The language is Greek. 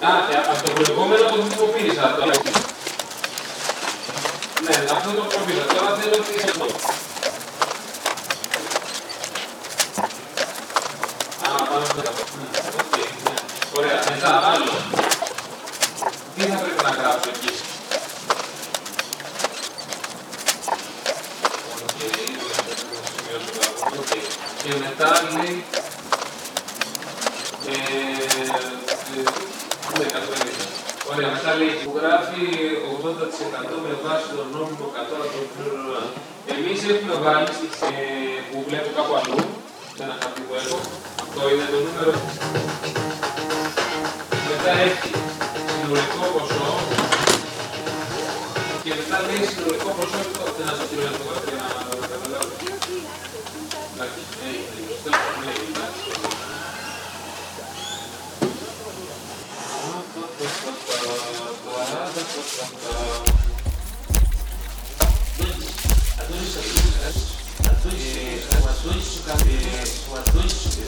Α, από το προηγούμενο το χρησιμοποίησα. Ωραία, μετά άλλο. Τι θα πρέπει να γράψω εκεί; Και μετά λέει Ωραία, μετά λέει που γράφει 80% με βάση τον νόμιμο κατώτατο πλήρωμα. Εμείς έχουμε βάλει που βλέπω κάπου αλλού, σε ένα χαρτί που έχω, αυτό είναι το νούμερο. Μετά έχει συνολικό ποσό και μετά λέει συνολικό ποσό, δεν θα σας στείλω αυτό για να το καταλάβω. Εντάξει, Αντώνης, Αντώνης, Αντώνης, Αντώνης, Αντώνης, Αντώνης,